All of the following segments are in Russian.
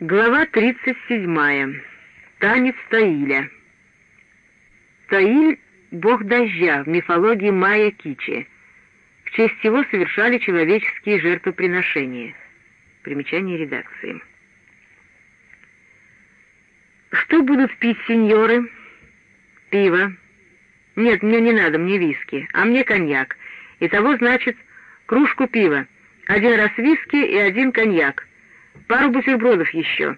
Глава 37. Танец Таиля. Таиль — бог дождя в мифологии майя Кичи. В честь его совершали человеческие жертвоприношения. Примечание редакции. Что будут пить сеньоры? Пиво. Нет, мне не надо, мне виски, а мне коньяк. Итого, значит, кружку пива, один раз виски и один коньяк пару бутербродов еще.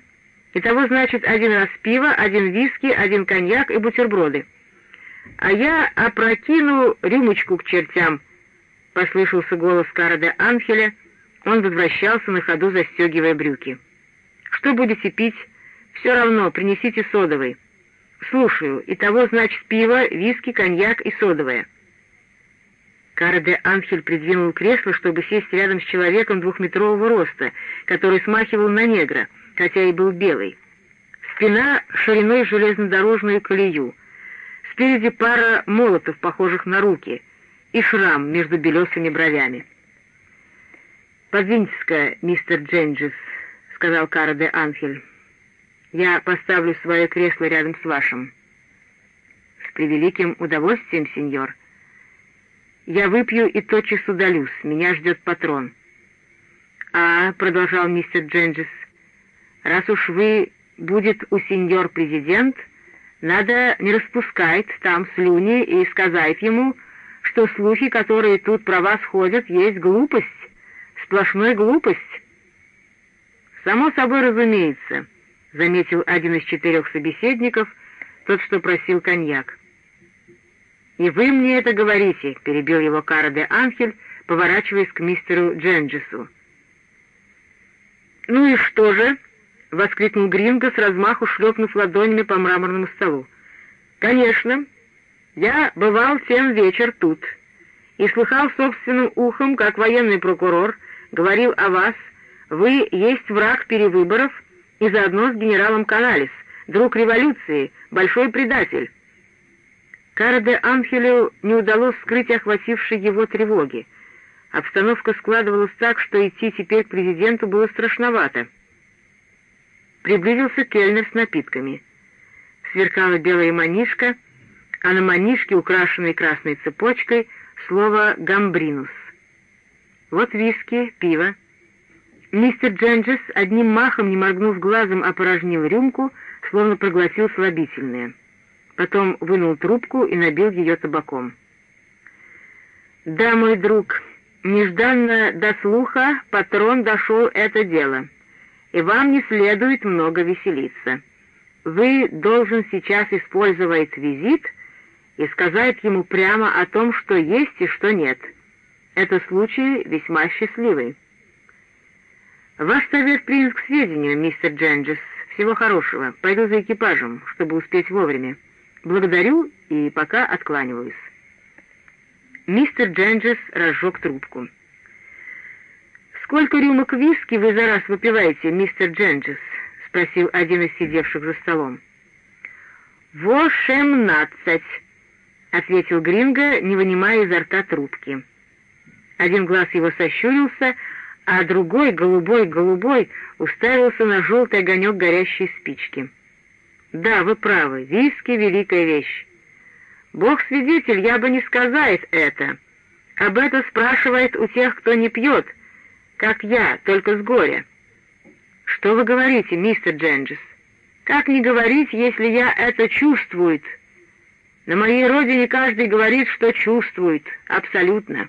Итого, значит, один раз пиво, один виски, один коньяк и бутерброды. А я опрокину рюмочку к чертям, — послышался голос Карда Анхеля. Он возвращался на ходу, застегивая брюки. Что будете пить? Все равно, принесите содовый. Слушаю. Итого, значит, пиво, виски, коньяк и содовое. Кара де Анхель придвинул кресло, чтобы сесть рядом с человеком двухметрового роста, который смахивал на негра, хотя и был белый. Спина шириной железнодорожную колею. Спереди пара молотов, похожих на руки, и шрам между белесыми бровями. «Подвиньтесь-ка, мистер Дженджис», — сказал Кара де Анхель. «Я поставлю свое кресло рядом с вашим». «С превеликим удовольствием, сеньор», — я выпью и тотчас удалюсь, меня ждет патрон. «А», — продолжал мистер Дженджис, — «раз уж вы будет у сеньор президент, надо не распускать там слюни и сказать ему, что слухи, которые тут про вас ходят, есть глупость, сплошной глупость». «Само собой разумеется», — заметил один из четырех собеседников, тот, что просил коньяк. «И вы мне это говорите», — перебил его Кара де Анхель, поворачиваясь к мистеру Дженджису. «Ну и что же?» — воскликнул Гринго, с размаху шлепнув ладонями по мраморному столу. «Конечно, я бывал тем вечер тут и слыхал собственным ухом, как военный прокурор говорил о вас, вы есть враг перевыборов и заодно с генералом Каналис, друг революции, большой предатель». Кара де Анхелю не удалось скрыть охватившей его тревоги. Обстановка складывалась так, что идти теперь к президенту было страшновато. Приблизился кельнер с напитками. Сверкала белая манишка, а на манишке, украшенной красной цепочкой, слово «гамбринус». Вот виски, пиво. Мистер Дженджес одним махом, не моргнув глазом, опорожнил рюмку, словно проглотил слабительное потом вынул трубку и набил ее табаком. «Да, мой друг, нежданно до слуха патрон дошел это дело, и вам не следует много веселиться. Вы должен сейчас использовать визит и сказать ему прямо о том, что есть и что нет. Это случай весьма счастливый». «Ваш совет принят к сведению, мистер Дженджис. Всего хорошего. Пойду за экипажем, чтобы успеть вовремя». Благодарю и пока откланиваюсь. Мистер Дженджес разжег трубку. «Сколько рюмок виски вы за раз выпиваете, мистер Дженджес?» — спросил один из сидевших за столом. «Восемнадцать», — ответил Гринго, не вынимая изо рта трубки. Один глаз его сощурился, а другой, голубой-голубой, уставился на желтый огонек горящей спички. Да, вы правы, виски — великая вещь. Бог свидетель, я бы не сказает это. Об этом спрашивает у тех, кто не пьет, как я, только с горя. Что вы говорите, мистер Дженджис? Как не говорить, если я это чувствует? На моей родине каждый говорит, что чувствует, абсолютно.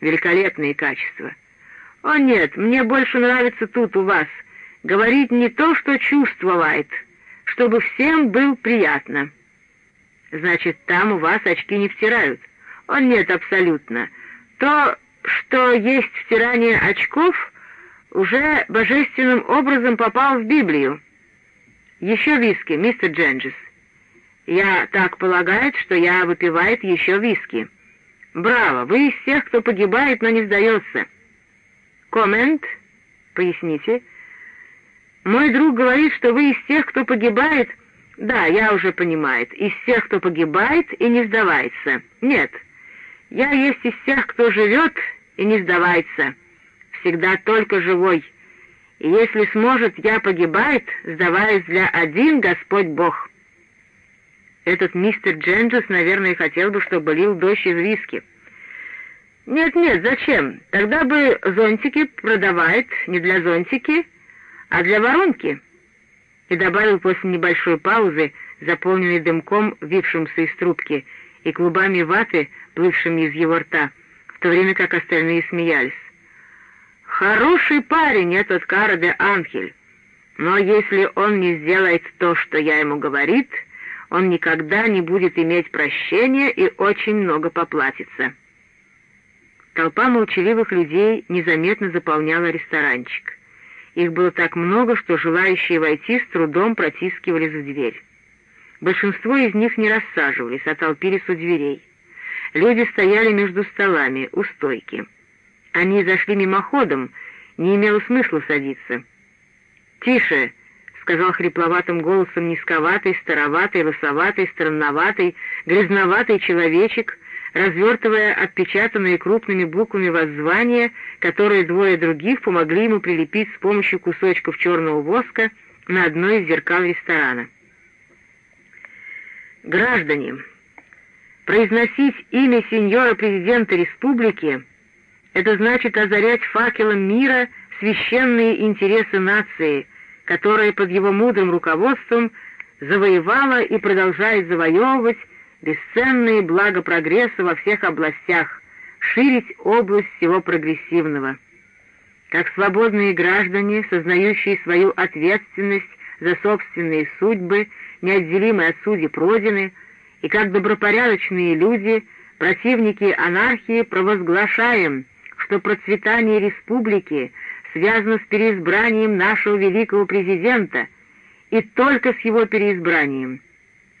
Великолепные качества. О нет, мне больше нравится тут у вас. Говорить не то, что чувствует, — чтобы всем был приятно. Значит, там у вас очки не втирают. О, нет, абсолютно. То, что есть втирание очков, уже божественным образом попал в Библию. Еще виски, мистер Дженджис. Я так полагаю, что я выпивает еще виски. Браво, вы из тех, кто погибает, но не сдается. Коммент? Поясните. Мой друг говорит, что вы из тех, кто погибает... Да, я уже понимаю, из тех, кто погибает и не сдавается. Нет, я есть из тех, кто живет и не сдавается. Всегда только живой. И если сможет, я погибает, сдаваясь для один Господь Бог». Этот мистер Дженджес, наверное, хотел бы, чтобы лил дождь из виски. «Нет-нет, зачем? Тогда бы зонтики продавает не для зонтики, а для воронки». И добавил после небольшой паузы, заполненной дымком, вившимся из трубки, и клубами ваты, плывшими из его рта, в то время как остальные смеялись. «Хороший парень этот Кара де Анхель, но если он не сделает то, что я ему говорит, он никогда не будет иметь прощения и очень много поплатится». Толпа молчаливых людей незаметно заполняла ресторанчик. Их было так много, что желающие войти с трудом протискивались в дверь. Большинство из них не рассаживались, а толпились у дверей. Люди стояли между столами, у стойки. Они зашли мимоходом, не имело смысла садиться. «Тише!» — сказал хрипловатым голосом низковатый, староватый, лосоватый, странноватый, грязноватый человечек — развертывая отпечатанные крупными буквами воззвания, которые двое других помогли ему прилепить с помощью кусочков черного воска на одно из зеркал ресторана. Граждане, произносить имя сеньора президента республики — это значит озарять факелом мира священные интересы нации, которая под его мудрым руководством завоевала и продолжает завоевывать бесценные блага прогресса во всех областях, ширить область всего прогрессивного. Как свободные граждане, сознающие свою ответственность за собственные судьбы, неотделимые от судеб Родины, и как добропорядочные люди, противники анархии, провозглашаем, что процветание республики связано с переизбранием нашего великого президента и только с его переизбранием –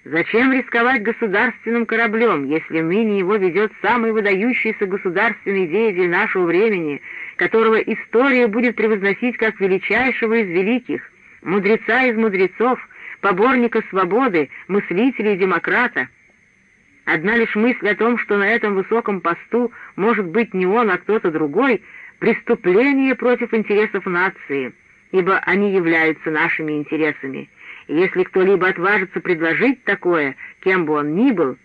Зачем рисковать государственным кораблем, если ныне его ведет самый выдающийся государственный деятель нашего времени, которого история будет превозносить как величайшего из великих, мудреца из мудрецов, поборника свободы, мыслителя и демократа? Одна лишь мысль о том, что на этом высоком посту может быть не он, а кто-то другой, преступление против интересов нации, ибо они являются нашими интересами — если кто-либо отважится предложить такое, кем бы он ни был,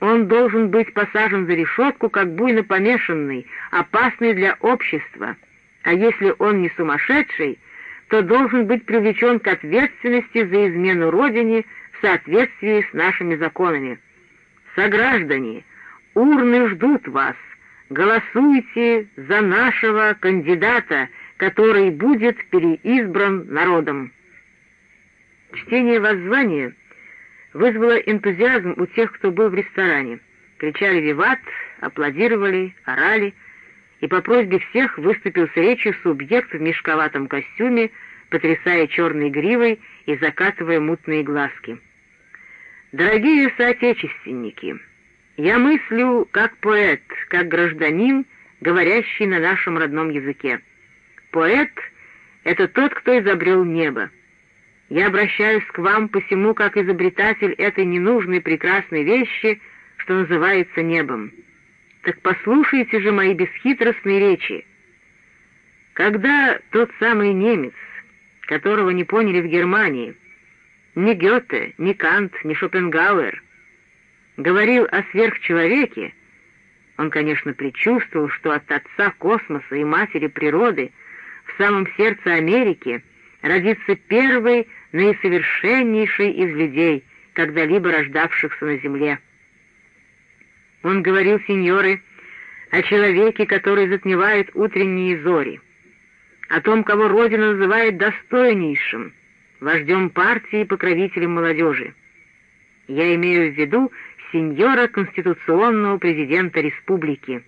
он должен быть посажен за решетку, как буйно помешанный, опасный для общества. А если он не сумасшедший, то должен быть привлечен к ответственности за измену Родине в соответствии с нашими законами. Сограждане, урны ждут вас. Голосуйте за нашего кандидата, который будет переизбран народом. Чтение воззвания вызвало энтузиазм у тех, кто был в ресторане. Кричали «Виват!», аплодировали, орали, и по просьбе всех выступил с речью субъект в мешковатом костюме, потрясая черной гривой и закатывая мутные глазки. «Дорогие соотечественники, я мыслю как поэт, как гражданин, говорящий на нашем родном языке. Поэт — это тот, кто изобрел небо. Я обращаюсь к вам посему, как изобретатель этой ненужной прекрасной вещи, что называется небом. Так послушайте же мои бесхитростные речи. Когда тот самый немец, которого не поняли в Германии, ни Гёте, ни Кант, ни Шопенгауэр, говорил о сверхчеловеке, он, конечно, предчувствовал, что от отца космоса и матери природы в самом сердце Америки родится первый наисовершеннейший из людей, когда-либо рождавшихся на земле. Он говорил, сеньоры, о человеке, который затмевает утренние зори, о том, кого Родина называет достойнейшим, вождем партии и покровителем молодежи. Я имею в виду сеньора конституционного президента республики,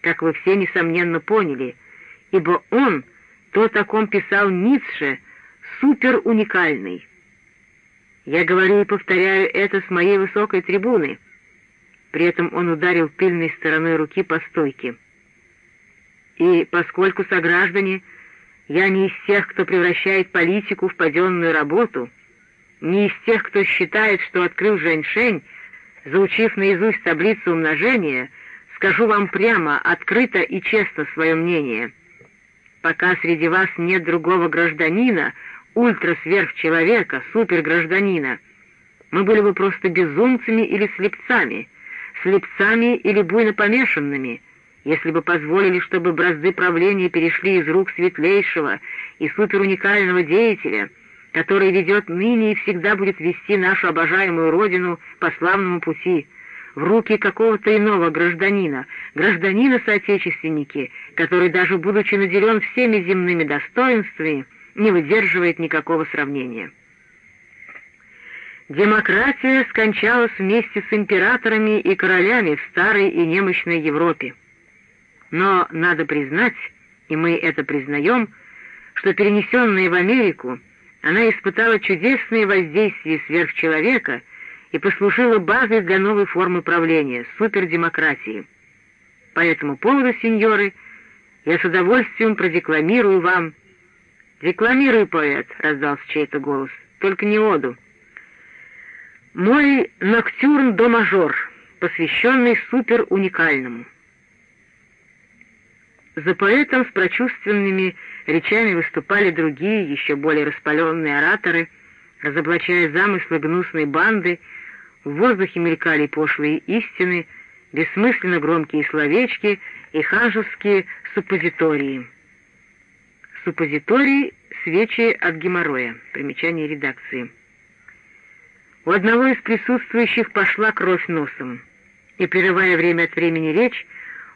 как вы все, несомненно, поняли, ибо он, то, о ком писал Ницше, супер-уникальный. Я говорю и повторяю это с моей высокой трибуны. При этом он ударил тыльной стороной руки по стойке. И поскольку сограждане, я не из тех, кто превращает политику в паденную работу, не из тех, кто считает, что открыл женьшень, заучив наизусть таблицу умножения, скажу вам прямо, открыто и честно свое мнение — пока среди вас нет другого гражданина, ультрасверхчеловека, супергражданина. Мы были бы просто безумцами или слепцами, слепцами или буйно помешанными, если бы позволили, чтобы бразды правления перешли из рук светлейшего и суперуникального деятеля, который ведет ныне и всегда будет вести нашу обожаемую родину по славному пути, в руки какого-то иного гражданина, гражданина-соотечественники, который, даже будучи наделен всеми земными достоинствами, не выдерживает никакого сравнения. Демократия скончалась вместе с императорами и королями в старой и немощной Европе. Но надо признать, и мы это признаем, что перенесенная в Америку, она испытала чудесные воздействия сверхчеловека и послужила базой для новой формы правления, супердемократии. По этому поводу, сеньоры, я с удовольствием продекламирую вам... «Декламируй, поэт!» — раздался чей-то голос. «Только не оду». «Мой ноктюрн до мажор, посвященный супер-уникальному». За поэтом с прочувственными речами выступали другие, еще более распаленные ораторы, разоблачая замыслы гнусной банды, в воздухе мелькали пошлые истины, бессмысленно громкие словечки и ханжеские суппозитории. Суппозитории — свечи от геморроя. Примечание редакции. У одного из присутствующих пошла кровь носом, и, прерывая время от времени речь,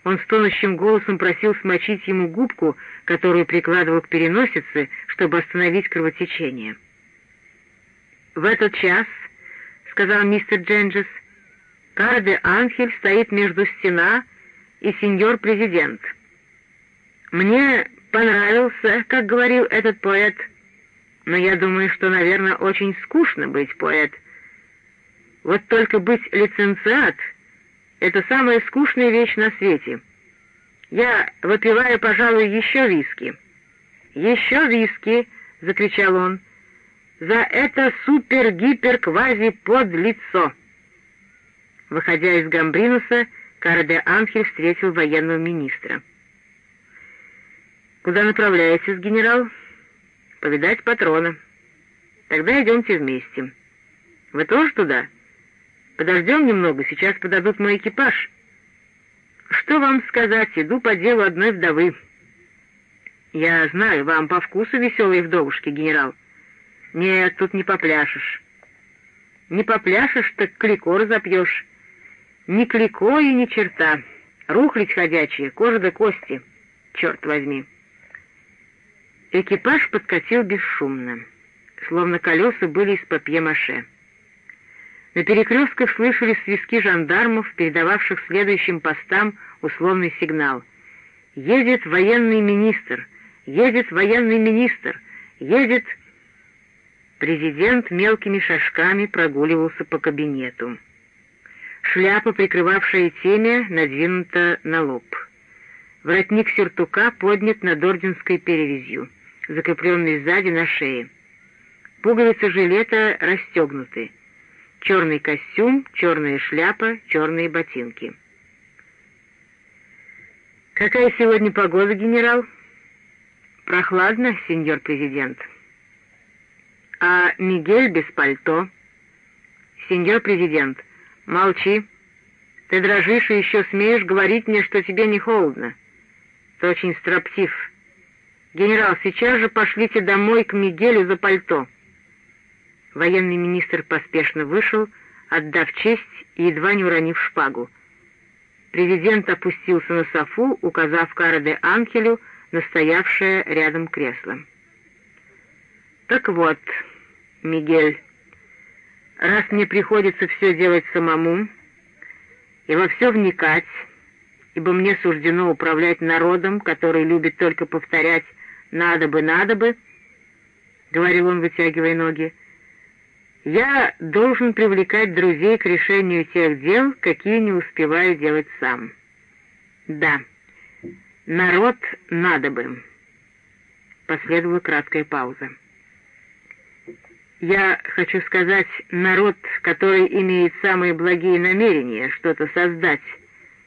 он стонущим голосом просил смочить ему губку, которую прикладывал к переносице, чтобы остановить кровотечение. «В этот час, — сказал мистер Дженджес, — Карде Анхель стоит между стена и сеньор-президент. Мне понравился, как говорил этот поэт, но я думаю, что, наверное, очень скучно быть поэт. Вот только быть лицензиат — это самая скучная вещь на свете. Я выпиваю, пожалуй, еще виски. «Еще виски!» — закричал он. «За это супер-гипер-квази-подлицо!» Выходя из Гамбринуса, Карде Анхель встретил военного министра. «Куда направляетесь, генерал?» «Повидать патрона». «Тогда идемте вместе». «Вы тоже туда?» Подождем немного, сейчас подадут мой экипаж. Что вам сказать, иду по делу одной вдовы. Я знаю, вам по вкусу веселые вдовушки, генерал. Нет, тут не попляшешь. Не попляшешь, так клико разопьешь. Ни клико и ни черта. Рухлить ходячие, кожа до кости. Черт возьми. Экипаж подкатил бесшумно, словно колеса были из папье-маше. На перекрестках слышались свистки жандармов, передававших следующим постам условный сигнал. «Едет военный министр! Едет военный министр! Едет...» Президент мелкими шажками прогуливался по кабинету. Шляпа, прикрывавшая темя, надвинута на лоб. Воротник сюртука поднят над орденской перевязью, закрепленный сзади на шее. Пуговицы жилета расстегнуты черный костюм, черная шляпа, черные ботинки. «Какая сегодня погода, генерал?» «Прохладно, сеньор президент». «А Мигель без пальто?» «Сеньор президент, молчи. Ты дрожишь и еще смеешь говорить мне, что тебе не холодно. Ты очень строптив. Генерал, сейчас же пошлите домой к Мигелю за пальто». Военный министр поспешно вышел, отдав честь и едва не уронив шпагу. Президент опустился на софу, указав Караде Анхелю на стоявшее рядом кресло. «Так вот, Мигель, раз мне приходится все делать самому и во все вникать, ибо мне суждено управлять народом, который любит только повторять «надо бы, надо бы», — говорил он, вытягивая ноги, — я должен привлекать друзей к решению тех дел, какие не успеваю делать сам. Да, народ надо бы. Последовала краткая пауза. Я хочу сказать, народ, который имеет самые благие намерения что-то создать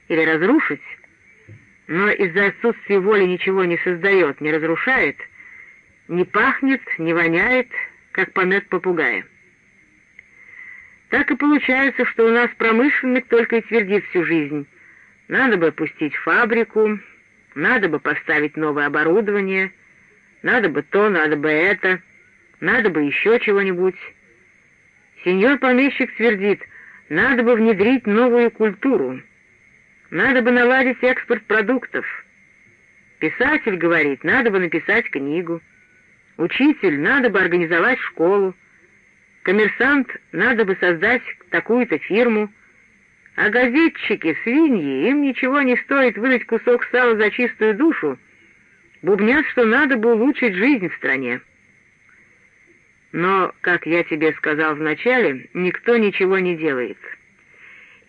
или разрушить, но из-за отсутствия воли ничего не создает, не разрушает, не пахнет, не воняет, как помет попугая. Так и получается, что у нас промышленник только и твердит всю жизнь. Надо бы пустить фабрику, надо бы поставить новое оборудование, надо бы то, надо бы это, надо бы еще чего-нибудь. Сеньор помещик твердит, надо бы внедрить новую культуру, надо бы наладить экспорт продуктов. Писатель говорит, надо бы написать книгу. Учитель, надо бы организовать школу. Коммерсант, надо бы создать такую-то фирму. А газетчики, свиньи, им ничего не стоит выдать кусок сала за чистую душу. Бубнят, что надо бы улучшить жизнь в стране. Но, как я тебе сказал вначале, никто ничего не делает.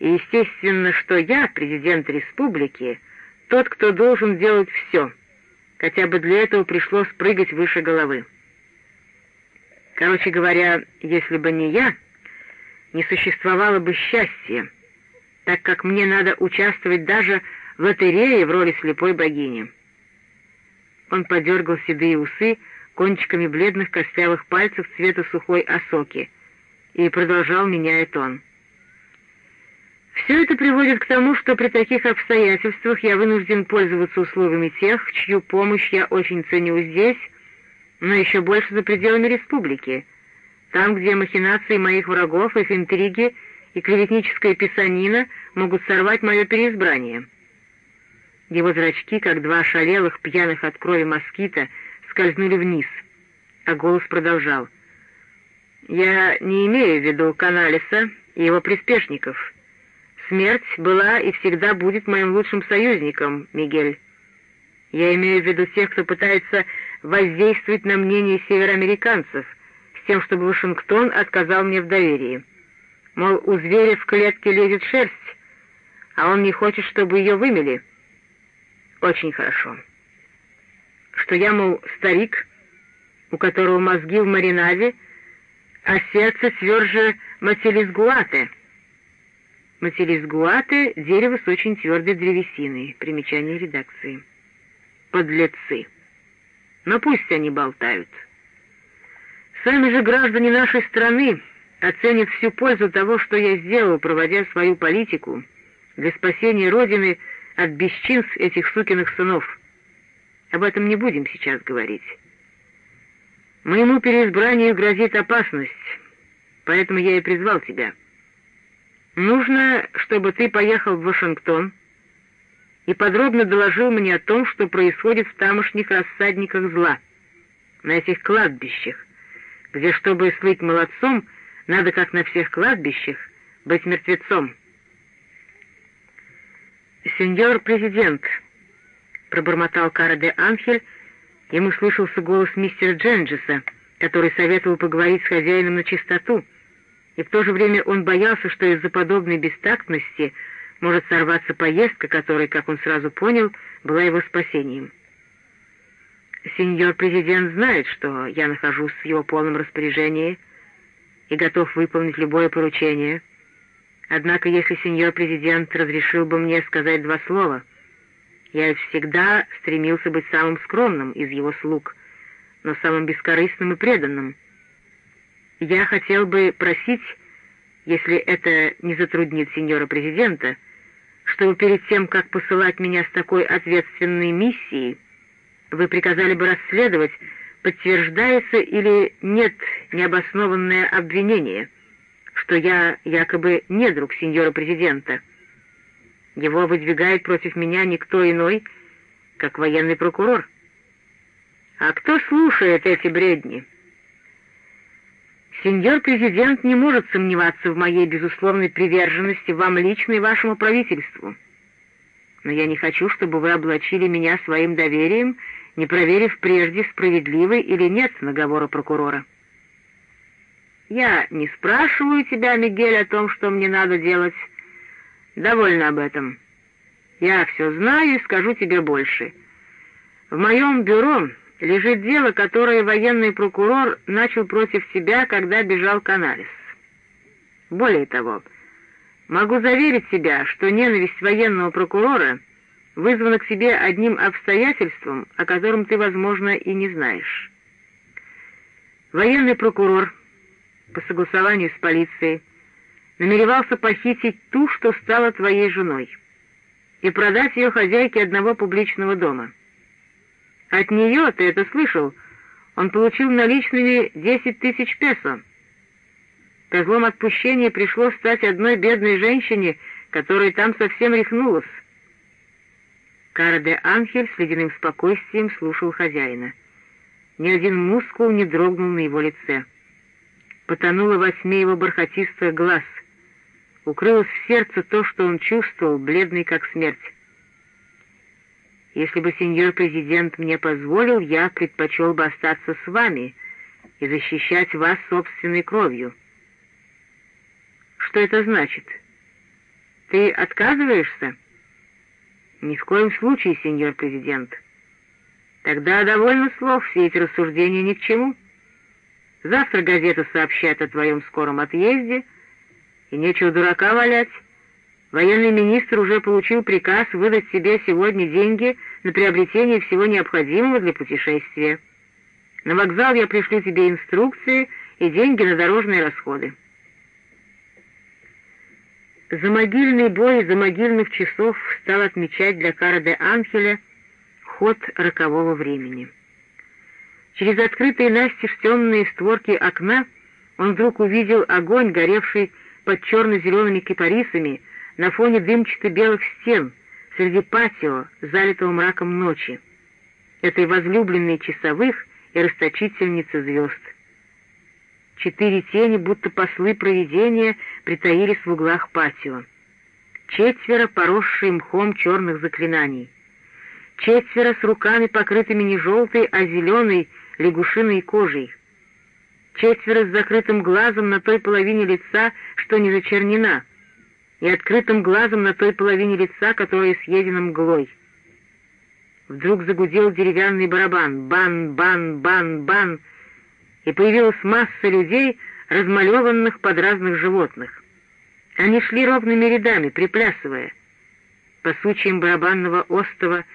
И естественно, что я, президент республики, тот, кто должен делать все. Хотя бы для этого пришлось прыгать выше головы. Короче говоря, если бы не я, не существовало бы счастья, так как мне надо участвовать даже в лотерее в роли слепой богини. Он подергал седые усы кончиками бледных костявых пальцев цвета сухой осоки и продолжал, меняя тон. Все это приводит к тому, что при таких обстоятельствах я вынужден пользоваться услугами тех, чью помощь я очень ценю здесь, но еще больше за пределами республики, там, где махинации моих врагов, их интриги и клеветническая писанина могут сорвать мое переизбрание. Его зрачки, как два шалелых, пьяных от крови москита, скользнули вниз, а голос продолжал. «Я не имею в виду Каналиса и его приспешников. Смерть была и всегда будет моим лучшим союзником, Мигель. Я имею в виду тех, кто пытается воздействовать на мнение североамериканцев, с тем, чтобы Вашингтон отказал мне в доверии. Мол, у зверя в клетке лезет шерсть, а он не хочет, чтобы ее вымели. Очень хорошо. Что я, мол, старик, у которого мозги в маринаде, а сердце тверже мателисгуаты. Мателисгуаты — дерево с очень твердой древесиной. Примечание редакции. Подлецы. Но пусть они болтают. Сами же граждане нашей страны оценят всю пользу того, что я сделал, проводя свою политику для спасения Родины от бесчинств этих сукиных сынов. Об этом не будем сейчас говорить. Моему переизбранию грозит опасность, поэтому я и призвал тебя. Нужно, чтобы ты поехал в Вашингтон и подробно доложил мне о том, что происходит в тамошних рассадниках зла, на этих кладбищах, где, чтобы слыть молодцом, надо, как на всех кладбищах, быть мертвецом. «Сеньор президент», — пробормотал Кара де Анхель, ему слышался голос мистера Дженджеса, который советовал поговорить с хозяином на чистоту, и в то же время он боялся, что из-за подобной бестактности может сорваться поездка, которая, как он сразу понял, была его спасением. «Сеньор президент знает, что я нахожусь в его полном распоряжении и готов выполнить любое поручение. Однако, если сеньор президент разрешил бы мне сказать два слова, я всегда стремился быть самым скромным из его слуг, но самым бескорыстным и преданным. Я хотел бы просить, если это не затруднит сеньора президента, чтобы перед тем, как посылать меня с такой ответственной миссией, вы приказали бы расследовать, подтверждается или нет необоснованное обвинение, что я якобы не друг сеньора президента. Его выдвигает против меня никто иной, как военный прокурор. А кто слушает эти бредни? Сеньор президент не может сомневаться в моей безусловной приверженности вам лично и вашему правительству. Но я не хочу, чтобы вы облачили меня своим доверием не проверив прежде, справедливый или нет наговора прокурора. «Я не спрашиваю тебя, Мигель, о том, что мне надо делать. Довольно об этом. Я все знаю и скажу тебе больше. В моем бюро лежит дело, которое военный прокурор начал против тебя, когда бежал Канарис. Более того, могу заверить тебя, что ненависть военного прокурора — вызвано к себе одним обстоятельством, о котором ты, возможно, и не знаешь. Военный прокурор по согласованию с полицией намеревался похитить ту, что стала твоей женой, и продать ее хозяйке одного публичного дома. От нее, ты это слышал, он получил наличными десять тысяч песо. Козлом отпущения пришлось стать одной бедной женщине, которая там совсем рехнулась. Кара де Анхель с ледяным спокойствием слушал хозяина. Ни один мускул не дрогнул на его лице. Потонуло во тьме его бархатистых глаз. Укрылось в сердце то, что он чувствовал, бледный как смерть. Если бы сеньор президент мне позволил, я предпочел бы остаться с вами и защищать вас собственной кровью. Что это значит? Ты отказываешься? Ни в коем случае, сеньор президент. Тогда довольно слов, все эти рассуждения ни к чему. Завтра газета сообщает о твоем скором отъезде, и нечего дурака валять. Военный министр уже получил приказ выдать себе сегодня деньги на приобретение всего необходимого для путешествия. На вокзал я пришлю тебе инструкции и деньги на дорожные расходы. Замогильный бой за могильных часов стал отмечать для Кара Анхеля ход рокового времени. Через открытые настежь темные створки окна он вдруг увидел огонь, горевший под черно-зелеными кипарисами на фоне дымчато-белых стен среди патио, залитого мраком ночи, этой возлюбленной часовых и расточительницы звезд. Четыре тени, будто послы провидения, притаились в углах патио. Четверо, поросшие мхом черных заклинаний. Четверо с руками, покрытыми не желтой, а зеленой лягушиной кожей. Четверо с закрытым глазом на той половине лица, что не зачернена, и открытым глазом на той половине лица, которая съедена мглой. Вдруг загудел деревянный барабан. Бан, бан, бан, бан — и появилась масса людей, размалеванных под разных животных. Они шли ровными рядами, приплясывая. По сучьям барабанного остова,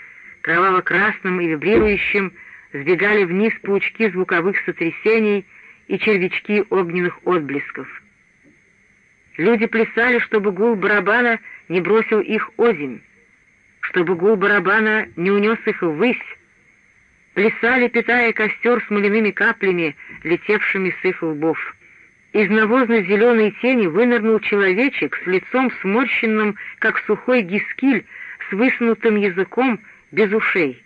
кроваво-красным и вибрирующим, сбегали вниз паучки звуковых сотрясений и червячки огненных отблесков. Люди плясали, чтобы гул барабана не бросил их озимь, чтобы гул барабана не унес их ввысь, плясали, питая костер смоляными каплями, летевшими с их лбов. Из навозно-зеленой тени вынырнул человечек с лицом сморщенным, как сухой гискиль, с высунутым языком, без ушей.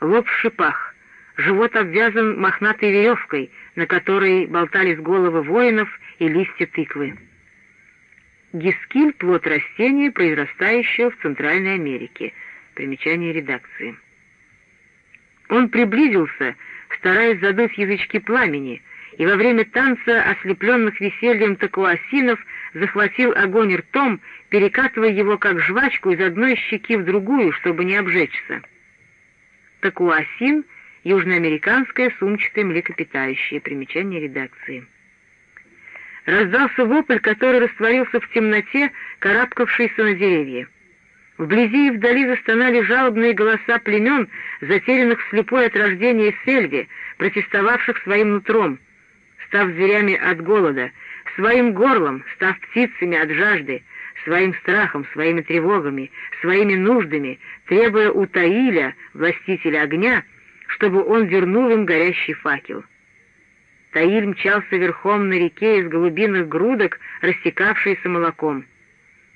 Лоб в шипах, живот обвязан мохнатой веревкой, на которой болтались головы воинов и листья тыквы. Гискиль — плод растения, произрастающего в Центральной Америке. Примечание редакции. Он приблизился, стараясь задуть язычки пламени, и во время танца, ослепленных весельем такуасинов, захватил огонь ртом, перекатывая его как жвачку из одной щеки в другую, чтобы не обжечься. Такуасин — южноамериканское сумчатое млекопитающее, примечание редакции. Раздался вопль, который растворился в темноте, карабкавшийся на деревья. Вблизи и вдали застонали жалобные голоса племен, затерянных слепой от рождения сельви, протестовавших своим нутром, став зверями от голода, своим горлом, став птицами от жажды, своим страхом, своими тревогами, своими нуждами, требуя у Таиля, властителя огня, чтобы он вернул им горящий факел. Таиль мчался верхом на реке из голубиных грудок, растекавшейся молоком.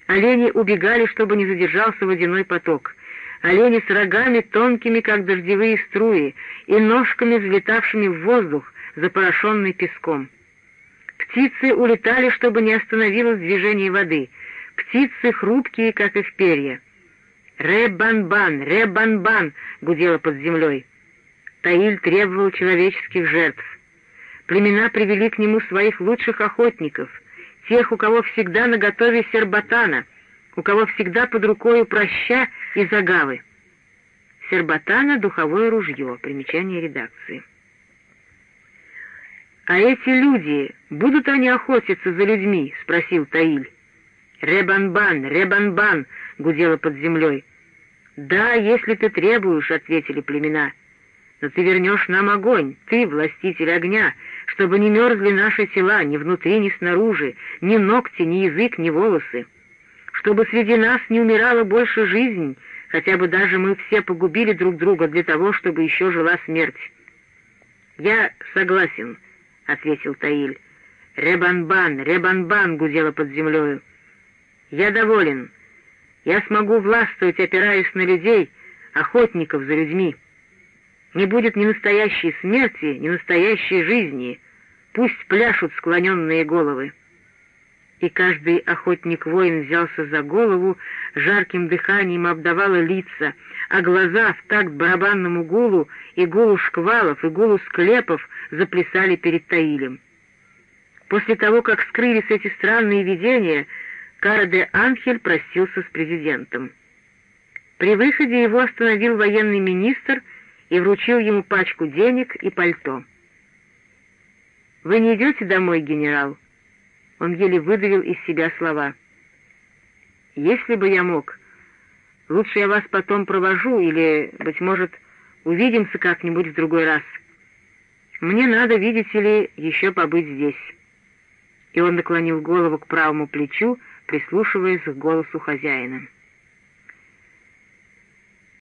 Олени убегали, чтобы не задержался водяной поток. Олени с рогами тонкими, как дождевые струи, и ножками, взлетавшими в воздух, запорошенный песком. Птицы улетали, чтобы не остановилось движение воды. Птицы хрупкие, как их перья. «Ре-бан-бан! Ре-бан-бан!» — гудело под землей. Таиль требовал человеческих жертв. Племена привели к нему своих лучших охотников — тех, у кого всегда наготове сербатана, у кого всегда под рукой проща и загавы. Сербатана — духовое ружье, примечание редакции. «А эти люди, будут они охотиться за людьми?» — спросил Таиль. «Ребанбан, ребанбан!» — гудело под землей. «Да, если ты требуешь», — ответили племена. «Но ты вернешь нам огонь, ты, властитель огня, чтобы не мерзли наши тела ни внутри, ни снаружи, ни ногти, ни язык, ни волосы, чтобы среди нас не умирала больше жизнь, хотя бы даже мы все погубили друг друга для того, чтобы еще жила смерть». «Я согласен», — ответил Таиль. «Ребанбан, ребанбан!» — гудела под землею. «Я доволен. Я смогу властвовать, опираясь на людей, охотников за людьми. Не будет ни настоящей смерти, ни настоящей жизни. Пусть пляшут склоненные головы». И каждый охотник-воин взялся за голову, жарким дыханием обдавало лица, а глаза в такт барабанному гулу и гулу шквалов, и гулу склепов заплясали перед Таилем. После того, как скрылись эти странные видения, Кара де Анхель простился с президентом. При выходе его остановил военный министр и вручил ему пачку денег и пальто. «Вы не идете домой, генерал?» Он еле выдавил из себя слова. «Если бы я мог, лучше я вас потом провожу или, быть может, увидимся как-нибудь в другой раз. Мне надо, видите ли, еще побыть здесь» и он наклонил голову к правому плечу, прислушиваясь к голосу хозяина.